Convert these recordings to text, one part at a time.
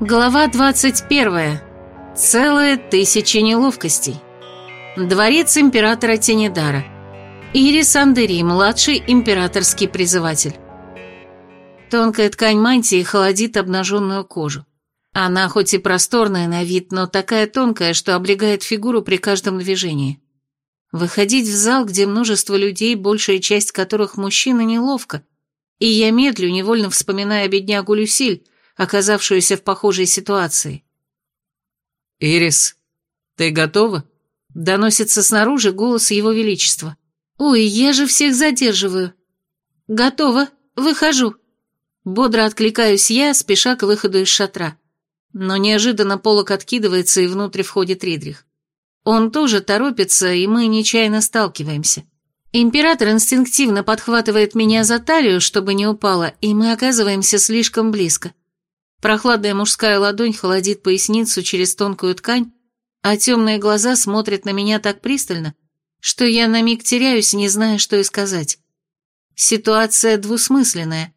Глава 21. Целая тысяча неловкостей. Дворец императора Тенедара. Ирис Андери, младший императорский призыватель. Тонкая ткань мантии холодит обнаженную кожу. Она хоть и просторная на вид, но такая тонкая, что облегает фигуру при каждом движении. Выходить в зал, где множество людей, большая часть которых мужчины, неловко, и я медлю, невольно вспоминая беднягу Люсиль, оказавшуюся в похожей ситуации. «Ирис, ты готова?» Доносится снаружи голос Его Величества. «Ой, я же всех задерживаю». «Готова, выхожу». Бодро откликаюсь я, спеша к выходу из шатра. Но неожиданно полок откидывается, и внутрь входит Ридрих. Он тоже торопится, и мы нечаянно сталкиваемся. Император инстинктивно подхватывает меня за талию, чтобы не упала, и мы оказываемся слишком близко. Прохладная мужская ладонь холодит поясницу через тонкую ткань, а темные глаза смотрят на меня так пристально, что я на миг теряюсь, не зная, что и сказать. Ситуация двусмысленная,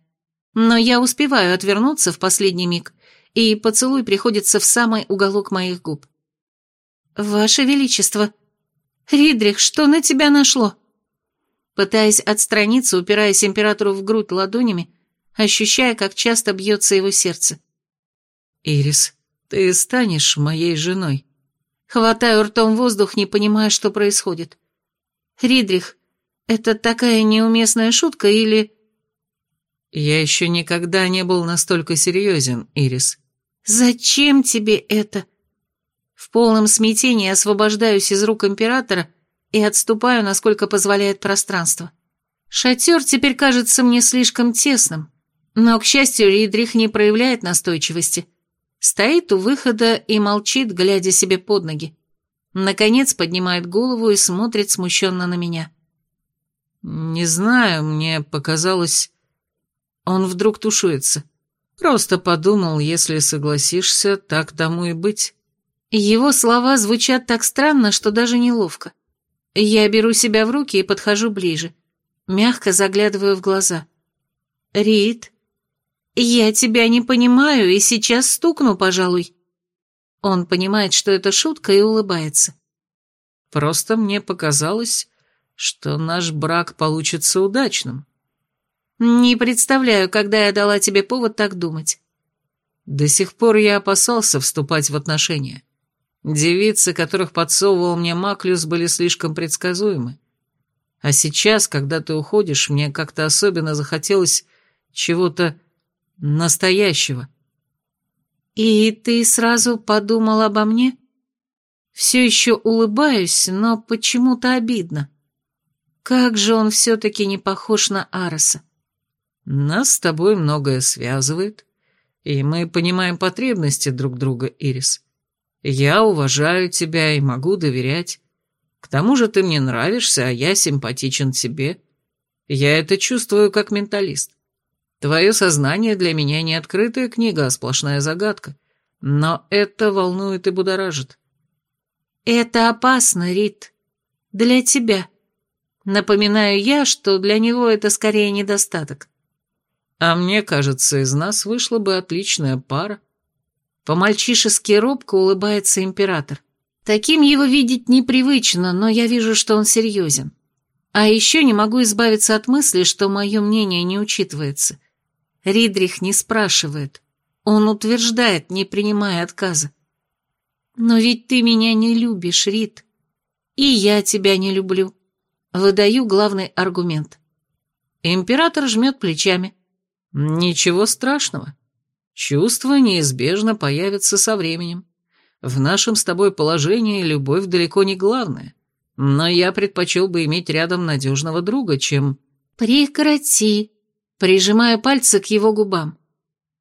но я успеваю отвернуться в последний миг, и поцелуй приходится в самый уголок моих губ. «Ваше Величество! Ридрих, что на тебя нашло?» Пытаясь отстраниться, упираясь императору в грудь ладонями, ощущая, как часто бьется его сердце. «Ирис, ты станешь моей женой». Хватаю ртом воздух, не понимая, что происходит. «Ридрих, это такая неуместная шутка или...» «Я еще никогда не был настолько серьезен, Ирис». «Зачем тебе это?» В полном смятении освобождаюсь из рук императора и отступаю, насколько позволяет пространство. Шатер теперь кажется мне слишком тесным, но, к счастью, Ридрих не проявляет настойчивости. Стоит у выхода и молчит, глядя себе под ноги. Наконец поднимает голову и смотрит смущенно на меня. «Не знаю, мне показалось...» Он вдруг тушуется. Просто подумал, если согласишься, так тому и быть. Его слова звучат так странно, что даже неловко. Я беру себя в руки и подхожу ближе. Мягко заглядываю в глаза. «Рит, «Я тебя не понимаю и сейчас стукну, пожалуй». Он понимает, что это шутка, и улыбается. «Просто мне показалось, что наш брак получится удачным». «Не представляю, когда я дала тебе повод так думать». До сих пор я опасался вступать в отношения. Девицы, которых подсовывал мне Маклюс, были слишком предсказуемы. А сейчас, когда ты уходишь, мне как-то особенно захотелось чего-то Настоящего. И ты сразу подумал обо мне? Все еще улыбаюсь, но почему-то обидно. Как же он все-таки не похож на Ароса. Нас с тобой многое связывает, и мы понимаем потребности друг друга, Ирис. Я уважаю тебя и могу доверять. К тому же ты мне нравишься, а я симпатичен тебе. Я это чувствую как менталист. Твое сознание для меня не открытая книга, а сплошная загадка. Но это волнует и будоражит. Это опасно, Рит. Для тебя. Напоминаю я, что для него это скорее недостаток. А мне кажется, из нас вышла бы отличная пара. По-мальчишески робко улыбается император. Таким его видеть непривычно, но я вижу, что он серьезен. А еще не могу избавиться от мысли, что мое мнение не учитывается. Ридрих не спрашивает. Он утверждает, не принимая отказа. «Но ведь ты меня не любишь, Рид. И я тебя не люблю». Выдаю главный аргумент. Император жмет плечами. «Ничего страшного. Чувства неизбежно появятся со временем. В нашем с тобой положении любовь далеко не главная. Но я предпочел бы иметь рядом надежного друга, чем...» «Прекрати», Прижимаю пальцы к его губам.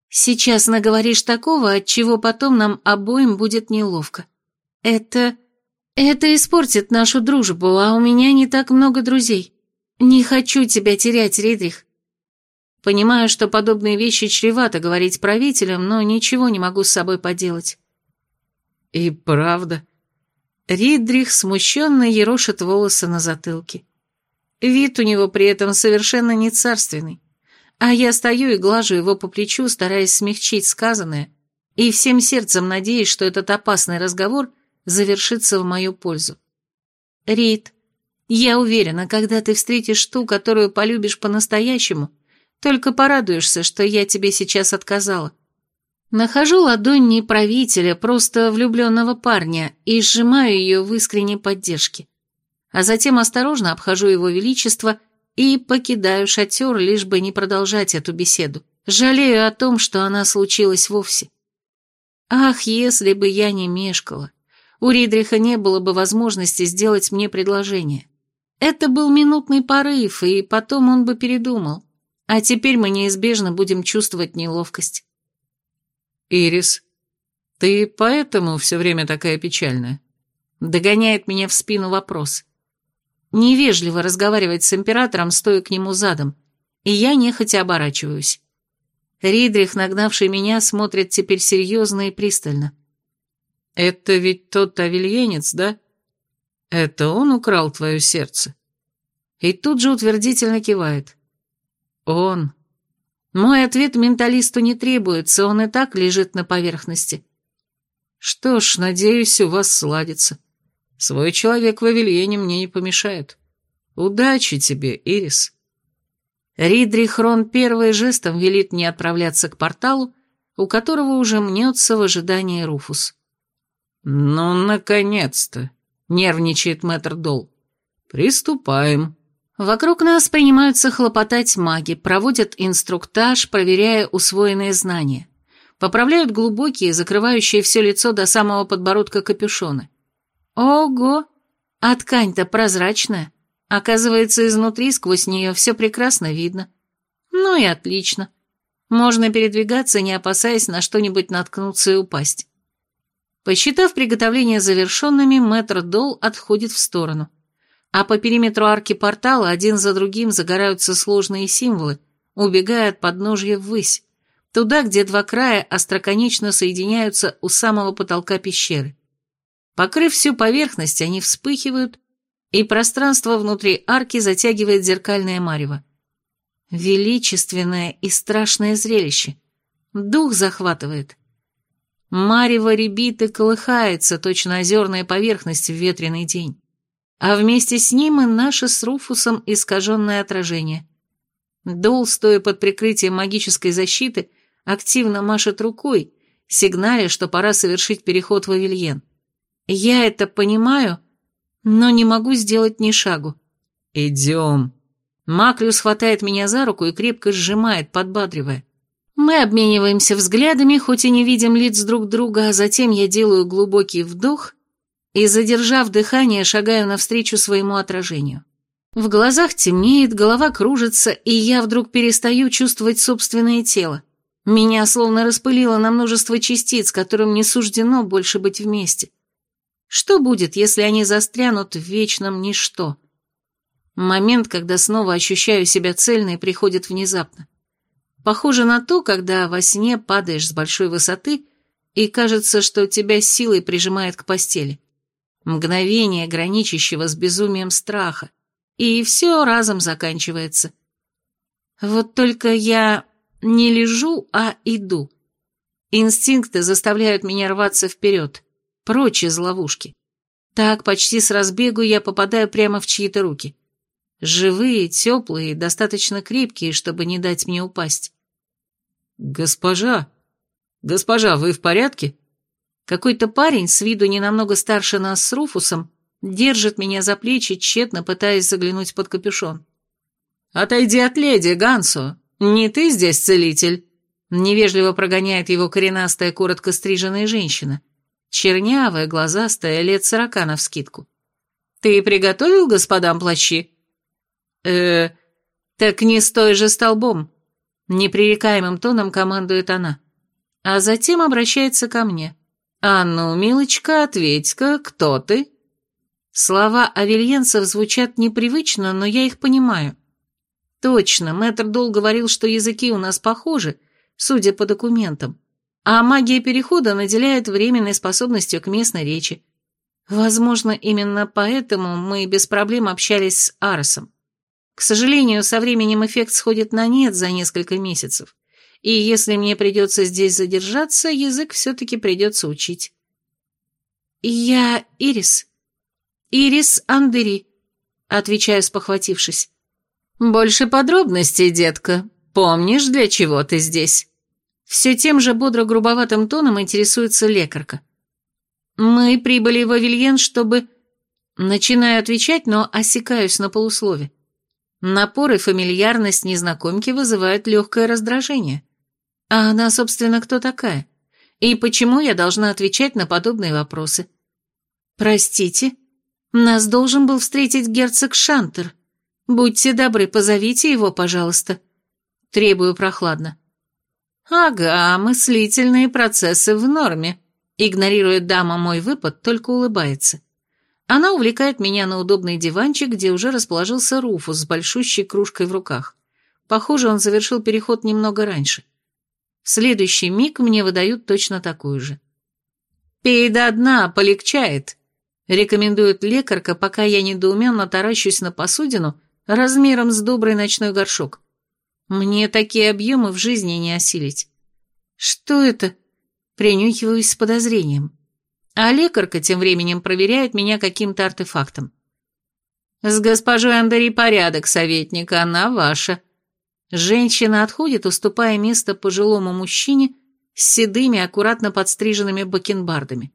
Сейчас наговоришь такого, от чего потом нам обоим будет неловко. Это... это испортит нашу дружбу, а у меня не так много друзей. Не хочу тебя терять, Ридрих. Понимаю, что подобные вещи чревато говорить правителям, но ничего не могу с собой поделать. И правда. Ридрих смущенно ерошит волосы на затылке. Вид у него при этом совершенно не царственный. А я стою и глажу его по плечу, стараясь смягчить сказанное и всем сердцем надеюсь, что этот опасный разговор завершится в мою пользу. Рид, я уверена, когда ты встретишь ту, которую полюбишь по-настоящему, только порадуешься, что я тебе сейчас отказала. Нахожу ладонь не правителя, просто влюбленного парня, и сжимаю ее в искренней поддержке. А затем осторожно обхожу его величество и покидаю шатер, лишь бы не продолжать эту беседу. Жалею о том, что она случилась вовсе. Ах, если бы я не мешкала. У Ридриха не было бы возможности сделать мне предложение. Это был минутный порыв, и потом он бы передумал. А теперь мы неизбежно будем чувствовать неловкость. «Ирис, ты поэтому все время такая печальная?» Догоняет меня в спину вопрос. Невежливо разговаривать с императором, стоя к нему задом, и я нехотя оборачиваюсь. Ридрих, нагнавший меня, смотрит теперь серьезно и пристально. «Это ведь тот авельенец, да? Это он украл твое сердце?» И тут же утвердительно кивает. «Он, мой ответ менталисту не требуется, он и так лежит на поверхности. Что ж, надеюсь, у вас сладится. Свой человек в Авельене мне не помешает. Удачи тебе, Ирис. Ридри Хрон первый жестом велит мне отправляться к порталу, у которого уже мнется в ожидании Руфус. «Ну, наконец-то!» — нервничает мэтр Дол. «Приступаем». Вокруг нас принимаются хлопотать маги, проводят инструктаж, проверяя усвоенные знания. Поправляют глубокие, закрывающие все лицо до самого подбородка капюшоны. Ого! А ткань-то прозрачная. Оказывается, изнутри сквозь нее все прекрасно видно. Ну и отлично. Можно передвигаться, не опасаясь на что-нибудь наткнуться и упасть. Посчитав приготовления завершенными, мэтр Дол отходит в сторону а по периметру арки портала один за другим загораются сложные символы, убегая от подножья ввысь, туда, где два края остроконечно соединяются у самого потолка пещеры. Покрыв всю поверхность, они вспыхивают, и пространство внутри арки затягивает зеркальное марево. Величественное и страшное зрелище. Дух захватывает. Марево рябит и колыхается, точно озерная поверхность в ветреный день а вместе с ним и наше с Руфусом искаженное отражение. Дол, стоя под прикрытием магической защиты, активно машет рукой, сигналя, что пора совершить переход в Авельен. Я это понимаю, но не могу сделать ни шагу. «Идем». Маклюс хватает меня за руку и крепко сжимает, подбадривая. Мы обмениваемся взглядами, хоть и не видим лиц друг друга, а затем я делаю глубокий вдох и, задержав дыхание, шагаю навстречу своему отражению. В глазах темнеет, голова кружится, и я вдруг перестаю чувствовать собственное тело. Меня словно распылило на множество частиц, которым не суждено больше быть вместе. Что будет, если они застрянут в вечном ничто? Момент, когда снова ощущаю себя цельной, приходит внезапно. Похоже на то, когда во сне падаешь с большой высоты, и кажется, что тебя силой прижимает к постели мгновение, граничащего с безумием страха, и все разом заканчивается. Вот только я не лежу, а иду. Инстинкты заставляют меня рваться вперед, прочь из ловушки. Так почти с разбегу я попадаю прямо в чьи-то руки. Живые, теплые, достаточно крепкие, чтобы не дать мне упасть. «Госпожа! Госпожа, вы в порядке?» Какой-то парень, с виду не намного старше нас с Руфусом, держит меня за плечи, тщетно пытаясь заглянуть под капюшон. «Отойди от леди, Гансу! Не ты здесь целитель!» Невежливо прогоняет его коренастая, коротко стриженная женщина. Чернявая, глазастая, лет сорока навскидку. «Ты приготовил господам плащи?» э так не стой же столбом!» Непререкаемым тоном командует она. А затем обращается ко мне. «А ну, милочка, ответь-ка, кто ты?» Слова авельенцев звучат непривычно, но я их понимаю. Точно, мэтр Дол говорил, что языки у нас похожи, судя по документам, а магия перехода наделяет временной способностью к местной речи. Возможно, именно поэтому мы без проблем общались с Арсом. К сожалению, со временем эффект сходит на нет за несколько месяцев, и если мне придется здесь задержаться, язык все-таки придется учить. «Я Ирис. Ирис Андери», — отвечаю, спохватившись. «Больше подробностей, детка. Помнишь, для чего ты здесь?» Все тем же бодро-грубоватым тоном интересуется лекарка. «Мы прибыли в Авильен, чтобы...» Начинаю отвечать, но осекаюсь на полуслове. Напор и фамильярность незнакомки вызывают легкое раздражение. А она, собственно, кто такая? И почему я должна отвечать на подобные вопросы? Простите, нас должен был встретить герцог Шантер. Будьте добры, позовите его, пожалуйста. Требую прохладно. Ага, мыслительные процессы в норме. Игнорирует дама мой выпад, только улыбается. Она увлекает меня на удобный диванчик, где уже расположился Руфус с большущей кружкой в руках. Похоже, он завершил переход немного раньше. В следующий миг мне выдают точно такую же. «Пей до дна, полегчает», — рекомендует лекарка, пока я недоуменно таращусь на посудину размером с добрый ночной горшок. Мне такие объемы в жизни не осилить. «Что это?» — принюхиваюсь с подозрением а лекарка тем временем проверяет меня каким-то артефактом. «С госпожой Андари порядок, советник, она ваша». Женщина отходит, уступая место пожилому мужчине с седыми, аккуратно подстриженными бакенбардами.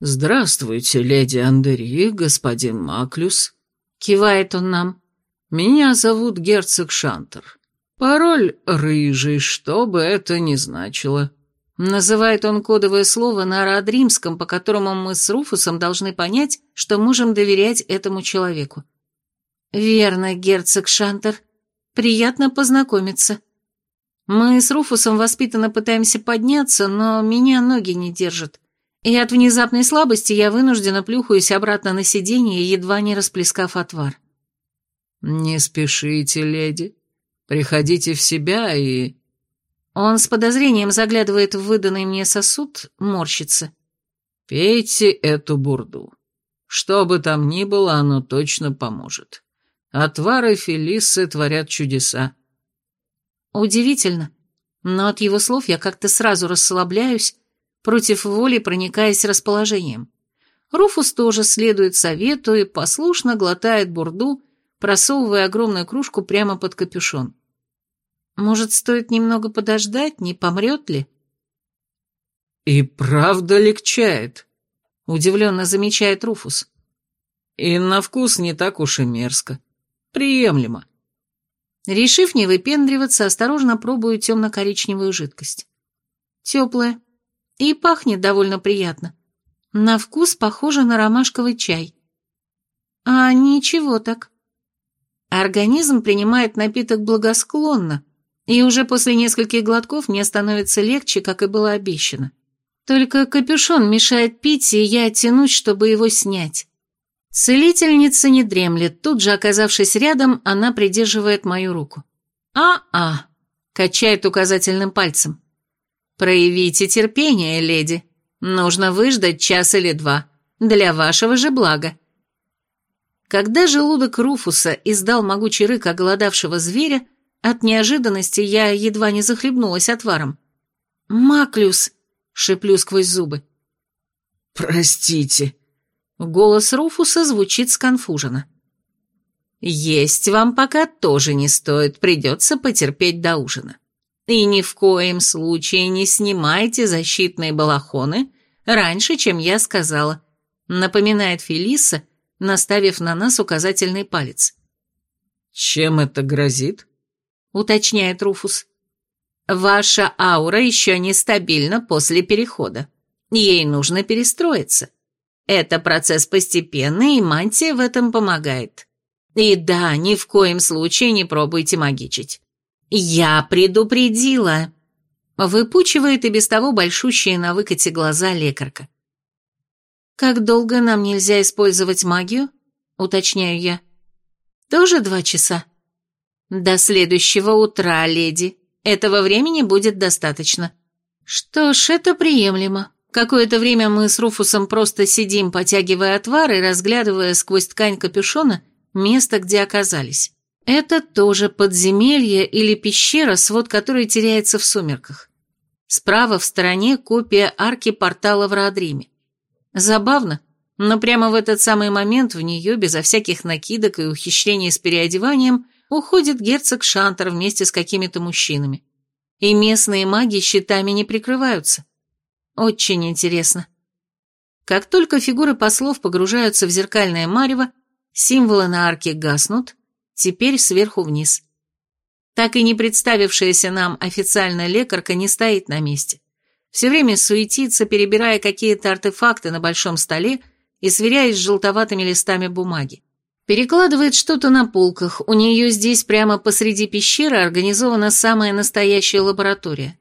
«Здравствуйте, леди Андери, господин Маклюс», — кивает он нам. «Меня зовут герцог Шантер. Пароль «Рыжий», что бы это ни значило». Называет он кодовое слово на аэродримском, по которому мы с Руфусом должны понять, что можем доверять этому человеку. Верно, герцог Шантер. Приятно познакомиться. Мы с Руфусом воспитанно пытаемся подняться, но меня ноги не держат. И от внезапной слабости я вынуждена плюхаюсь обратно на сиденье, едва не расплескав отвар. «Не спешите, леди. Приходите в себя и...» Он с подозрением заглядывает в выданный мне сосуд, морщится. «Пейте эту бурду. Что бы там ни было, оно точно поможет. Отвары Фелисы творят чудеса». Удивительно, но от его слов я как-то сразу расслабляюсь, против воли проникаясь расположением. Руфус тоже следует совету и послушно глотает бурду, просовывая огромную кружку прямо под капюшон. Может, стоит немного подождать, не помрет ли? «И правда легчает», — удивленно замечает Руфус. «И на вкус не так уж и мерзко. Приемлемо». Решив не выпендриваться, осторожно пробую темно-коричневую жидкость. Теплая. И пахнет довольно приятно. На вкус похоже на ромашковый чай. А ничего так. Организм принимает напиток благосклонно, и уже после нескольких глотков мне становится легче, как и было обещано. Только капюшон мешает пить, и я тянусь, чтобы его снять. Целительница не дремлет, тут же оказавшись рядом, она придерживает мою руку. «А-а», — качает указательным пальцем. «Проявите терпение, леди. Нужно выждать час или два. Для вашего же блага». Когда желудок Руфуса издал могучий рык оголодавшего зверя, от неожиданности я едва не захлебнулась отваром. «Маклюс!» — шеплю сквозь зубы. «Простите!» Голос Руфуса звучит сконфуженно. «Есть вам пока тоже не стоит, придется потерпеть до ужина. И ни в коем случае не снимайте защитные балахоны раньше, чем я сказала», напоминает Фелиса, наставив на нас указательный палец. «Чем это грозит?» уточняет Руфус. «Ваша аура еще нестабильна после перехода. Ей нужно перестроиться. Это процесс постепенный, и мантия в этом помогает. И да, ни в коем случае не пробуйте магичить. Я предупредила!» Выпучивает и без того большущие на выкате глаза лекарка. «Как долго нам нельзя использовать магию?» — уточняю я. «Тоже два часа?» «До следующего утра, леди. Этого времени будет достаточно». «Что ж, это приемлемо. Какое-то время мы с Руфусом просто сидим, потягивая отвар и разглядывая сквозь ткань капюшона место, где оказались. Это тоже подземелье или пещера, свод которой теряется в сумерках. Справа в стороне копия арки портала в Раадриме. Забавно, но прямо в этот самый момент в нее, безо всяких накидок и ухищрений с переодеванием, уходит герцог Шантер вместе с какими-то мужчинами. И местные маги щитами не прикрываются. Очень интересно. Как только фигуры послов погружаются в зеркальное марево, символы на арке гаснут, теперь сверху вниз. Так и не представившаяся нам официально лекарка не стоит на месте. Все время суетится, перебирая какие-то артефакты на большом столе и сверяясь с желтоватыми листами бумаги. Перекладывает что-то на полках, у нее здесь прямо посреди пещеры организована самая настоящая лаборатория.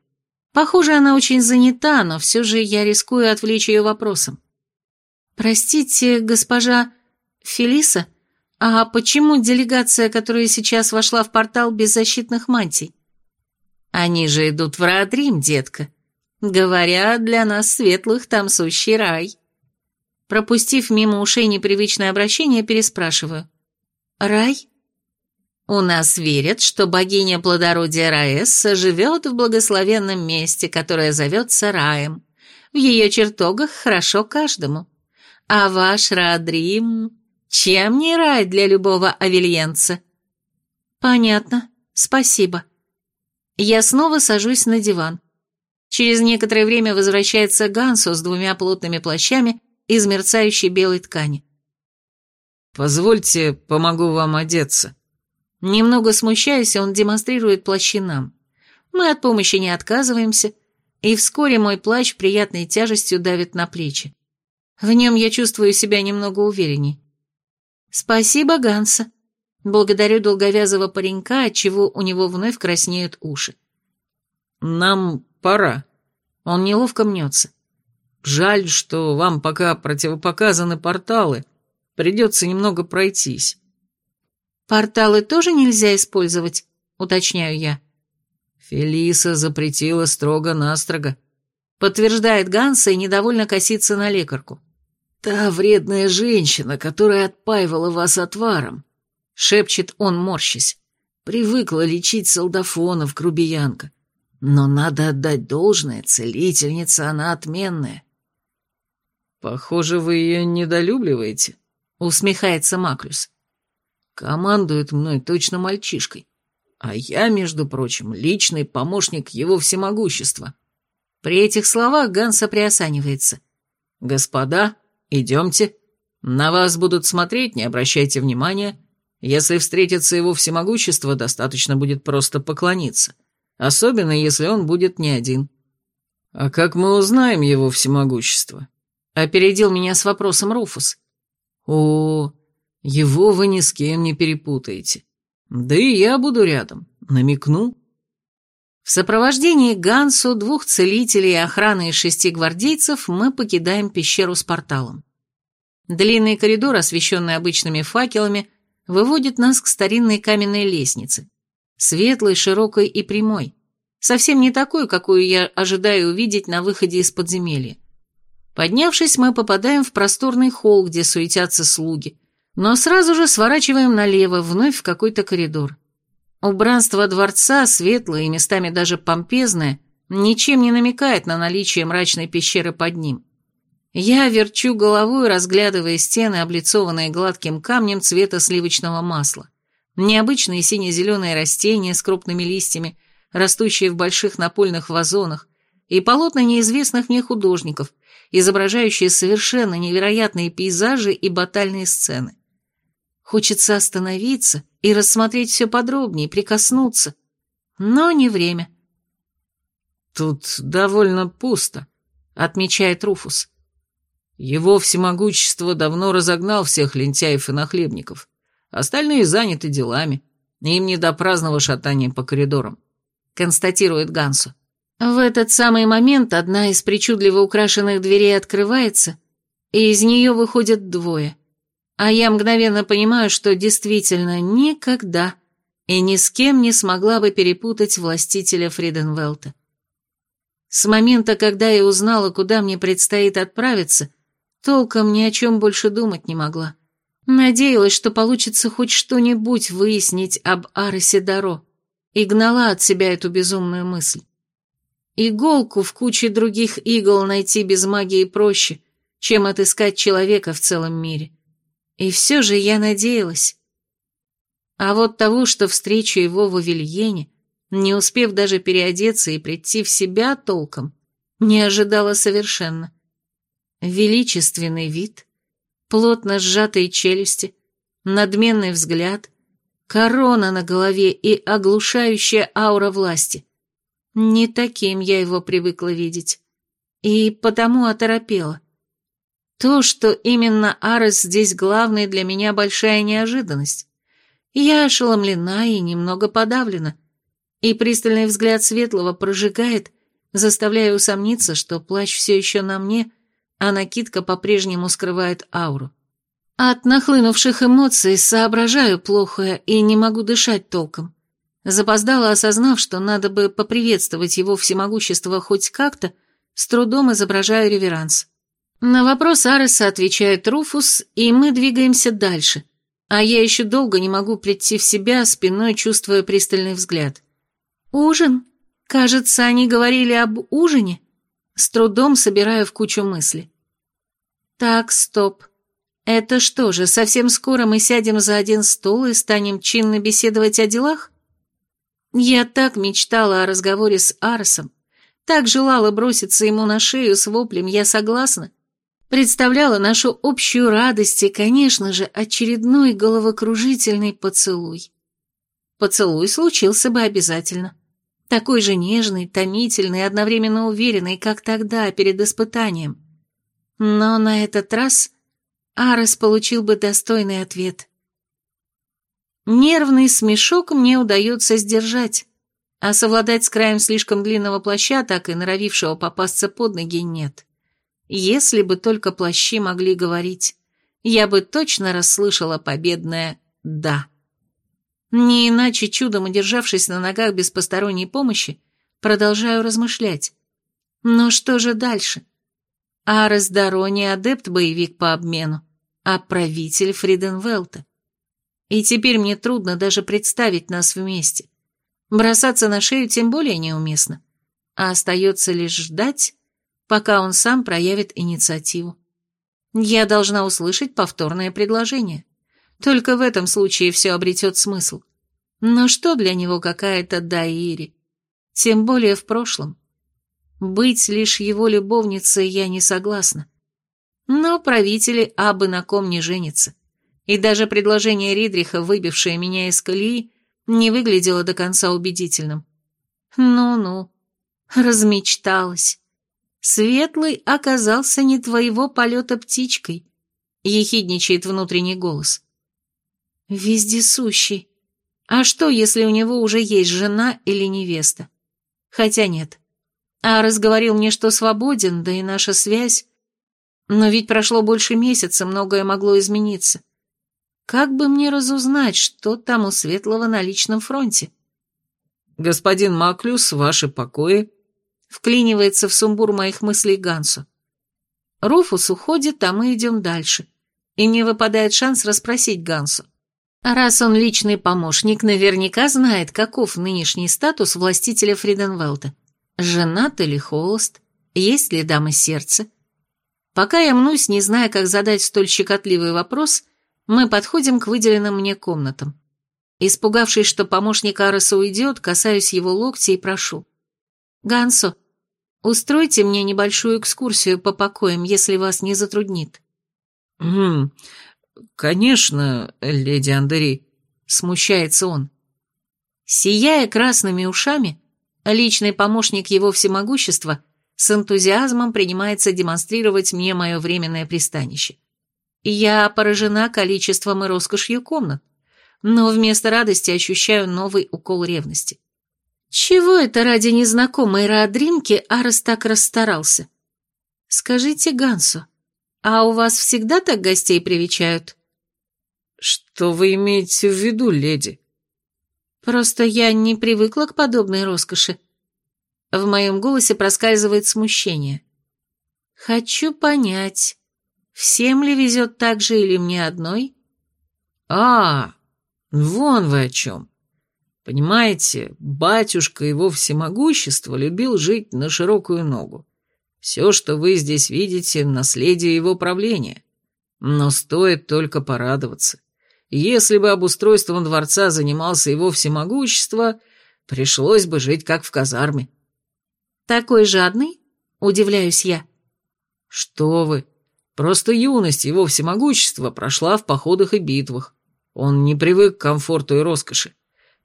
Похоже, она очень занята, но все же я рискую отвлечь ее вопросом. «Простите, госпожа Фелиса?» А почему делегация, которая сейчас вошла в портал без защитных мантий? Они же идут в Радрим, детка. Говорят, для нас светлых там сущий рай. Пропустив мимо ушей непривычное обращение, переспрашиваю. Рай? У нас верят, что богиня плодородия Раэсса живет в благословенном месте, которое зовется раем. В ее чертогах хорошо каждому. А ваш Радрим чем не рай для любого авельенца? Понятно, спасибо. Я снова сажусь на диван. Через некоторое время возвращается Гансу с двумя плотными плащами из мерцающей белой ткани. «Позвольте, помогу вам одеться». Немного смущаясь, он демонстрирует плащи нам. Мы от помощи не отказываемся, и вскоре мой плащ приятной тяжестью давит на плечи. В нем я чувствую себя немного уверенней. «Спасибо, Ганса». Благодарю долговязого паренька, отчего у него вновь краснеют уши. «Нам пора». Он неловко мнется. «Жаль, что вам пока противопоказаны порталы. Придется немного пройтись». «Порталы тоже нельзя использовать?» — уточняю я. Фелиса запретила строго-настрого. Подтверждает Ганса и недовольно косится на лекарку. «Та вредная женщина, которая отпаивала вас отваром», — шепчет он, морщись. «Привыкла лечить солдафонов, грубиянка. Но надо отдать должное, целительница она отменная». «Похоже, вы ее недолюбливаете», — усмехается Маклюс. «Командует мной точно мальчишкой. А я, между прочим, личный помощник его всемогущества». При этих словах Ганса приосанивается. «Господа, «Идемте. На вас будут смотреть, не обращайте внимания. Если встретится его всемогущество, достаточно будет просто поклониться. Особенно, если он будет не один». «А как мы узнаем его всемогущество?» Опередил меня с вопросом Руфус. «О, его вы ни с кем не перепутаете. Да и я буду рядом, намекну». В сопровождении Гансу, двух целителей и охраны из шести гвардейцев мы покидаем пещеру с порталом. Длинный коридор, освещенный обычными факелами, выводит нас к старинной каменной лестнице. Светлой, широкой и прямой. Совсем не такой, какую я ожидаю увидеть на выходе из подземелья. Поднявшись, мы попадаем в просторный холл, где суетятся слуги, но сразу же сворачиваем налево, вновь в какой-то коридор. Убранство дворца, светлое и местами даже помпезное, ничем не намекает на наличие мрачной пещеры под ним. Я верчу головой, разглядывая стены, облицованные гладким камнем цвета сливочного масла. Необычные сине-зеленые растения с крупными листьями, растущие в больших напольных вазонах, и полотна неизвестных мне художников, изображающие совершенно невероятные пейзажи и батальные сцены. Хочется остановиться и рассмотреть все подробнее, прикоснуться. Но не время. «Тут довольно пусто», — отмечает Руфус. «Его всемогущество давно разогнал всех лентяев и нахлебников. Остальные заняты делами. Им не до праздного шатания по коридорам», — констатирует Гансу. В этот самый момент одна из причудливо украшенных дверей открывается, и из нее выходят двое — а я мгновенно понимаю, что действительно никогда и ни с кем не смогла бы перепутать властителя Фриденвелта. С момента, когда я узнала, куда мне предстоит отправиться, толком ни о чем больше думать не могла. Надеялась, что получится хоть что-нибудь выяснить об Арасе Даро, и гнала от себя эту безумную мысль. Иголку в куче других игл найти без магии проще, чем отыскать человека в целом мире. И все же я надеялась. А вот того, что встречу его в Авельене, не успев даже переодеться и прийти в себя толком, не ожидала совершенно. Величественный вид, плотно сжатые челюсти, надменный взгляд, корона на голове и оглушающая аура власти. Не таким я его привыкла видеть. И потому оторопела. То, что именно Арес здесь главный, для меня большая неожиданность. Я ошеломлена и немного подавлена. И пристальный взгляд Светлого прожигает, заставляя усомниться, что плащ все еще на мне, а накидка по-прежнему скрывает ауру. От нахлынувших эмоций соображаю плохо и не могу дышать толком. Запоздала, осознав, что надо бы поприветствовать его всемогущество хоть как-то, с трудом изображаю реверанс. На вопрос Ареса отвечает Руфус, и мы двигаемся дальше, а я еще долго не могу прийти в себя, спиной чувствуя пристальный взгляд. «Ужин? Кажется, они говорили об ужине?» С трудом собираю в кучу мысли. «Так, стоп. Это что же, совсем скоро мы сядем за один стол и станем чинно беседовать о делах?» Я так мечтала о разговоре с Арсом, так желала броситься ему на шею с воплем «Я согласна», представляла нашу общую радость и, конечно же, очередной головокружительный поцелуй. Поцелуй случился бы обязательно. Такой же нежный, томительный, одновременно уверенный, как тогда, перед испытанием. Но на этот раз Арес получил бы достойный ответ. Нервный смешок мне удается сдержать, а совладать с краем слишком длинного плаща, так и норовившего попасться под ноги, нет. Если бы только плащи могли говорить, я бы точно расслышала победное «да». Не иначе, чудом удержавшись на ногах без посторонней помощи, продолжаю размышлять. Но что же дальше? Арес Даро не адепт-боевик по обмену, а правитель Фриденвелта. И теперь мне трудно даже представить нас вместе. Бросаться на шею тем более неуместно. А остается лишь ждать, пока он сам проявит инициативу. Я должна услышать повторное предложение. Только в этом случае все обретет смысл. Но что для него какая-то Даири? Тем более в прошлом. Быть лишь его любовницей я не согласна. Но правители абы на ком не женятся и даже предложение Ридриха, выбившее меня из колеи, не выглядело до конца убедительным. Ну-ну, размечталась. Светлый оказался не твоего полета птичкой, ехидничает внутренний голос. Вездесущий. А что, если у него уже есть жена или невеста? Хотя нет. А разговорил мне, что свободен, да и наша связь. Но ведь прошло больше месяца, многое могло измениться. Как бы мне разузнать, что там у Светлого на личном фронте? «Господин Маклюс, ваши покои?» Вклинивается в сумбур моих мыслей Гансу. Руфус уходит, а мы идем дальше. И мне выпадает шанс расспросить Гансу. Раз он личный помощник, наверняка знает, каков нынешний статус властителя Фриденвелта. Женат или холост? Есть ли дама сердца? Пока я мнусь, не зная, как задать столь щекотливый вопрос, мы подходим к выделенным мне комнатам. Испугавшись, что помощник Ареса уйдет, касаюсь его локтя и прошу. «Гансо, устройте мне небольшую экскурсию по покоям, если вас не затруднит». «Хм, конечно, леди Андери», — смущается он. Сияя красными ушами, личный помощник его всемогущества с энтузиазмом принимается демонстрировать мне мое временное пристанище. Я поражена количеством и роскошью комнат, но вместо радости ощущаю новый укол ревности. Чего это ради незнакомой Родринки Арес так расстарался? Скажите Гансу, а у вас всегда так гостей привечают? Что вы имеете в виду, леди? Просто я не привыкла к подобной роскоши. В моем голосе проскальзывает смущение. Хочу понять, Всем ли везет так же или мне одной? А, вон вы о чем. Понимаете, батюшка его всемогущества любил жить на широкую ногу. Все, что вы здесь видите, наследие его правления. Но стоит только порадоваться. Если бы обустройством дворца занимался его всемогущество, пришлось бы жить как в казарме. «Такой жадный?» — удивляюсь я. «Что вы! Просто юность его всемогущества прошла в походах и битвах. Он не привык к комфорту и роскоши.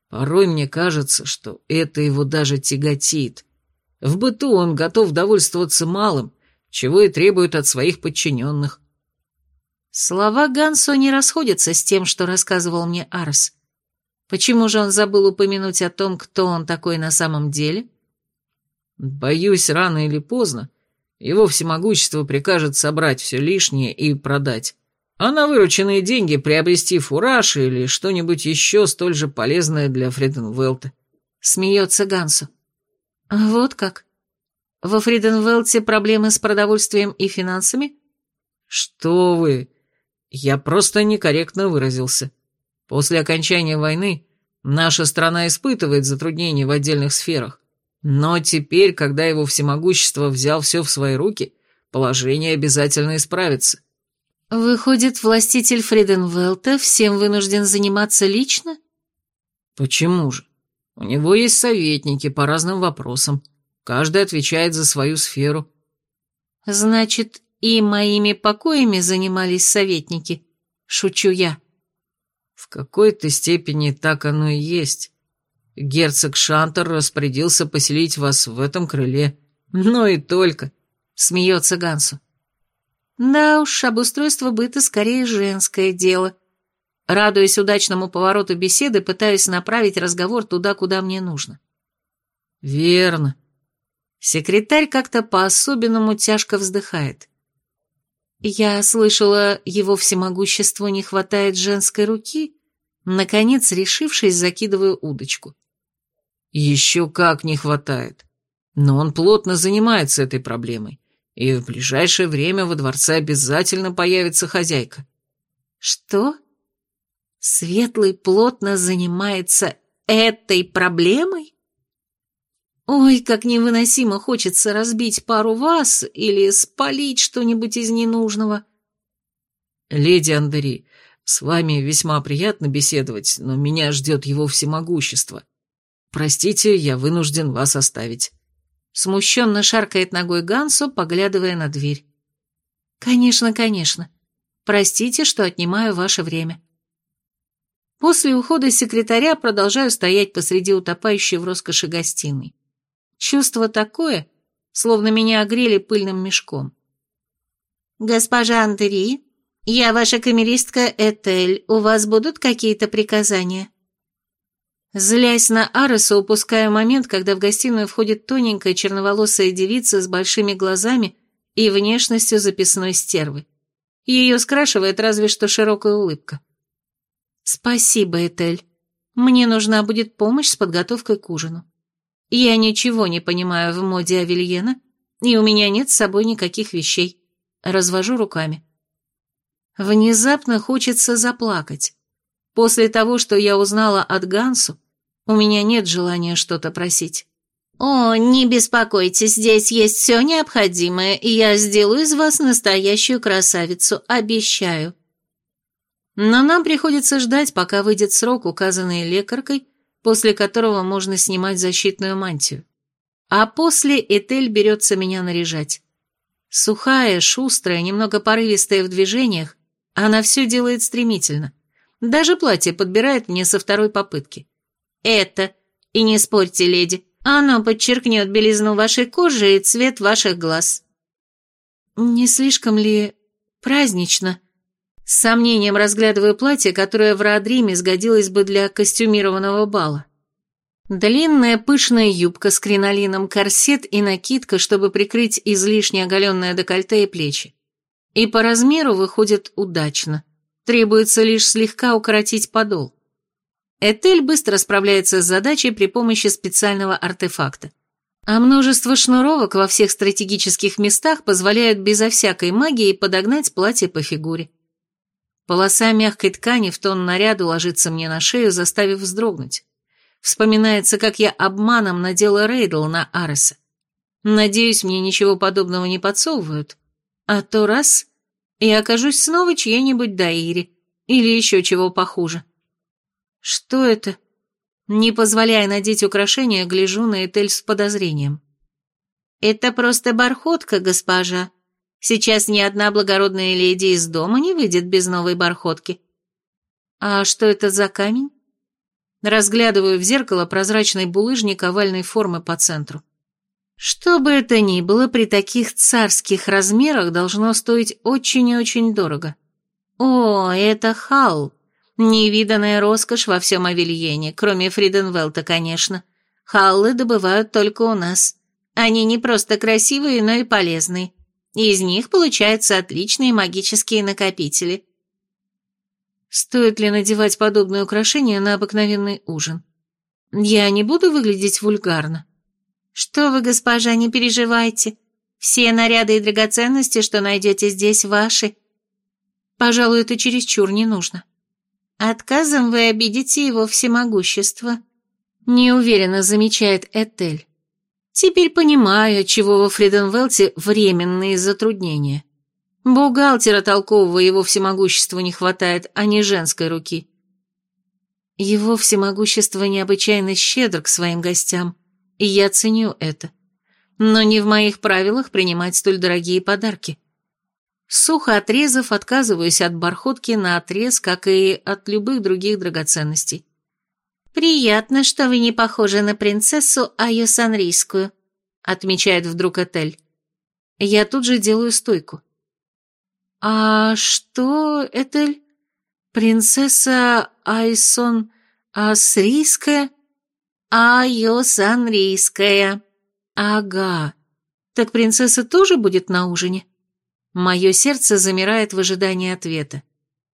Порой мне кажется, что это его даже тяготит. В быту он готов довольствоваться малым, чего и требует от своих подчиненных. Слова Гансо не расходятся с тем, что рассказывал мне Арс. Почему же он забыл упомянуть о том, кто он такой на самом деле? Боюсь, рано или поздно его всемогущество прикажет собрать все лишнее и продать а на вырученные деньги приобрести фураж или что-нибудь еще столь же полезное для Фриденвелта. Смеется Гансу. Вот как? Во Фриденвелте проблемы с продовольствием и финансами? Что вы? Я просто некорректно выразился. После окончания войны наша страна испытывает затруднения в отдельных сферах. Но теперь, когда его всемогущество взял все в свои руки, положение обязательно исправится. Выходит, властитель Фриденвелта всем вынужден заниматься лично? Почему же? У него есть советники по разным вопросам. Каждый отвечает за свою сферу. Значит, и моими покоями занимались советники? Шучу я. В какой-то степени так оно и есть. Герцог Шантер распорядился поселить вас в этом крыле. Но и только. Смеется Гансу. Да уж, обустройство быта скорее женское дело. Радуясь удачному повороту беседы, пытаюсь направить разговор туда, куда мне нужно. Верно. Секретарь как-то по-особенному тяжко вздыхает. Я слышала, его всемогуществу не хватает женской руки. Наконец, решившись, закидываю удочку. Еще как не хватает. Но он плотно занимается этой проблемой и в ближайшее время во дворце обязательно появится хозяйка». «Что? Светлый плотно занимается этой проблемой?» Ой, как невыносимо хочется разбить пару вас или спалить что-нибудь из ненужного. Леди Андери, с вами весьма приятно беседовать, но меня ждет его всемогущество. Простите, я вынужден вас оставить. Смущенно шаркает ногой Гансу, поглядывая на дверь. «Конечно, конечно. Простите, что отнимаю ваше время». После ухода секретаря продолжаю стоять посреди утопающей в роскоши гостиной. Чувство такое, словно меня огрели пыльным мешком. «Госпожа Андери, я ваша камеристка Этель, у вас будут какие-то приказания?» Злясь на Ареса, упускаю момент, когда в гостиную входит тоненькая черноволосая девица с большими глазами и внешностью записной стервы. Ее скрашивает разве что широкая улыбка. «Спасибо, Этель. Мне нужна будет помощь с подготовкой к ужину. Я ничего не понимаю в моде Авельена, и у меня нет с собой никаких вещей. Развожу руками. Внезапно хочется заплакать. После того, что я узнала от Гансу, у меня нет желания что-то просить. «О, не беспокойтесь, здесь есть все необходимое, и я сделаю из вас настоящую красавицу, обещаю». Но нам приходится ждать, пока выйдет срок, указанный лекаркой, после которого можно снимать защитную мантию. А после Этель берется меня наряжать. Сухая, шустрая, немного порывистая в движениях, она все делает стремительно. Даже платье подбирает мне со второй попытки. Это, и не спорьте, леди, оно подчеркнет белизну вашей кожи и цвет ваших глаз. Не слишком ли празднично? С сомнением разглядываю платье, которое в Раадриме сгодилось бы для костюмированного бала. Длинная пышная юбка с кринолином, корсет и накидка, чтобы прикрыть излишне оголенное декольте и плечи. И по размеру выходит удачно. Требуется лишь слегка укоротить подол. Этель быстро справляется с задачей при помощи специального артефакта. А множество шнуровок во всех стратегических местах позволяют безо всякой магии подогнать платье по фигуре. Полоса мягкой ткани в тон наряду ложится мне на шею, заставив вздрогнуть. Вспоминается, как я обманом надела рейдл на Ареса. Надеюсь, мне ничего подобного не подсовывают. А то раз, и окажусь снова чьей-нибудь Даире или еще чего похуже. Что это? Не позволяя надеть украшения, гляжу на Этель с подозрением. Это просто бархотка, госпожа. Сейчас ни одна благородная леди из дома не выйдет без новой бархотки. А что это за камень? Разглядываю в зеркало прозрачный булыжник овальной формы по центру. Что бы это ни было, при таких царских размерах должно стоить очень и очень дорого. О, это хал. Невиданная роскошь во всем Авельене, кроме Фриденвелта, конечно. Халлы добывают только у нас. Они не просто красивые, но и полезные. Из них получаются отличные магические накопители. Стоит ли надевать подобные украшения на обыкновенный ужин? Я не буду выглядеть вульгарно. Что вы, госпожа, не переживайте. Все наряды и драгоценности, что найдете здесь, ваши. Пожалуй, это чересчур не нужно. Отказом вы обидите его всемогущество. Неуверенно замечает Этель. Теперь понимаю, чего во Фриденвелте временные затруднения. Бухгалтера толкового его всемогуществу не хватает, а не женской руки. Его всемогущество необычайно щедр к своим гостям, и я ценю это. Но не в моих правилах принимать столь дорогие подарки. Сухо отрезав, отказываюсь от бархотки на отрез, как и от любых других драгоценностей. «Приятно, что вы не похожи на принцессу Айосанрийскую», — отмечает вдруг Этель. Я тут же делаю стойку. «А что, Этель? Принцесса Айсон Асрийская?» «Айосанрийская». «Ага. Так принцесса тоже будет на ужине?» Мое сердце замирает в ожидании ответа.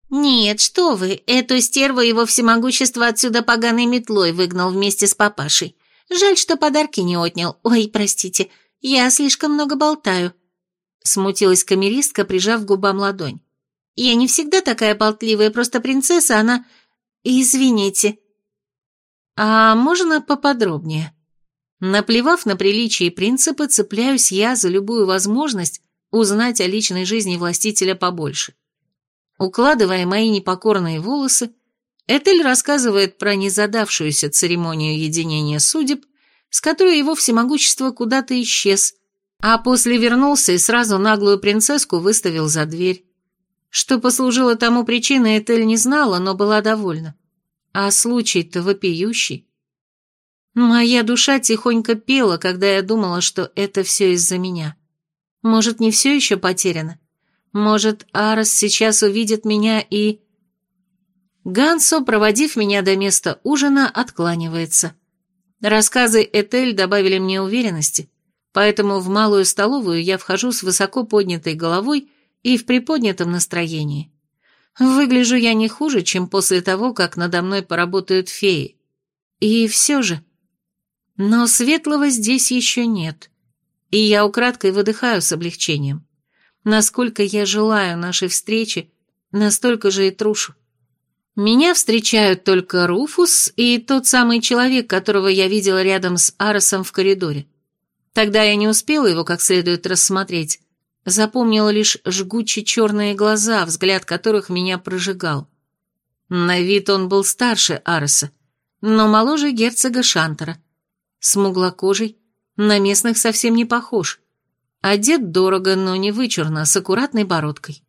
«Нет, что вы, эту стерву его всемогущество отсюда поганой метлой выгнал вместе с папашей. Жаль, что подарки не отнял. Ой, простите, я слишком много болтаю». Смутилась камеристка, прижав губам ладонь. «Я не всегда такая болтливая, просто принцесса, она... Извините». «А можно поподробнее?» Наплевав на приличие и принципы, цепляюсь я за любую возможность узнать о личной жизни властителя побольше. Укладывая мои непокорные волосы, Этель рассказывает про незадавшуюся церемонию единения судеб, с которой его всемогущество куда-то исчез, а после вернулся и сразу наглую принцесску выставил за дверь. Что послужило тому причиной, Этель не знала, но была довольна. А случай-то вопиющий. Моя душа тихонько пела, когда я думала, что это все из-за меня. Может, не все еще потеряно? Может, Арос сейчас увидит меня и... Гансо, проводив меня до места ужина, откланивается. Рассказы Этель добавили мне уверенности, поэтому в малую столовую я вхожу с высоко поднятой головой и в приподнятом настроении. Выгляжу я не хуже, чем после того, как надо мной поработают феи. И все же... Но светлого здесь еще нет, и я украдкой выдыхаю с облегчением. Насколько я желаю нашей встречи, настолько же и трушу. Меня встречают только Руфус и тот самый человек, которого я видела рядом с Аросом в коридоре. Тогда я не успела его как следует рассмотреть, запомнила лишь жгучие черные глаза, взгляд которых меня прожигал. На вид он был старше Ароса, но моложе герцога Шантера. Смуглокожий, на местных совсем не похож. Одет дорого, но не вычурно, с аккуратной бородкой.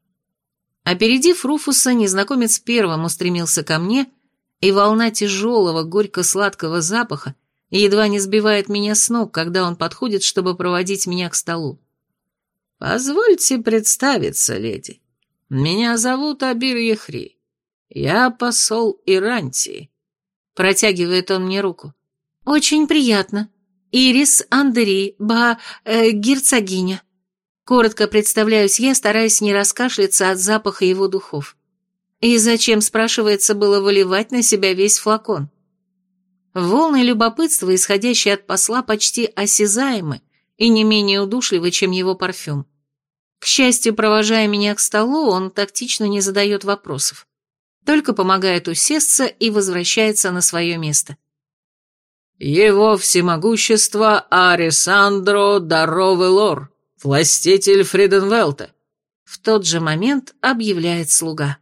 Опередив Руфуса, незнакомец первым устремился ко мне, и волна тяжелого, горько-сладкого запаха едва не сбивает меня с ног, когда он подходит, чтобы проводить меня к столу. «Позвольте представиться, леди. Меня зовут Абир Ехри. Я посол Ирантии». Протягивает он мне руку. «Очень приятно», «Ирис Андери, ба... Э, герцогиня». Коротко представляюсь я, стараясь не раскашляться от запаха его духов. И зачем, спрашивается, было выливать на себя весь флакон? Волны любопытства, исходящие от посла, почти осязаемы и не менее удушливы, чем его парфюм. К счастью, провожая меня к столу, он тактично не задает вопросов. Только помогает усесться и возвращается на свое место. «Его всемогущество Арисандро Даровелор, властитель Фриденвелта», в тот же момент объявляет слуга.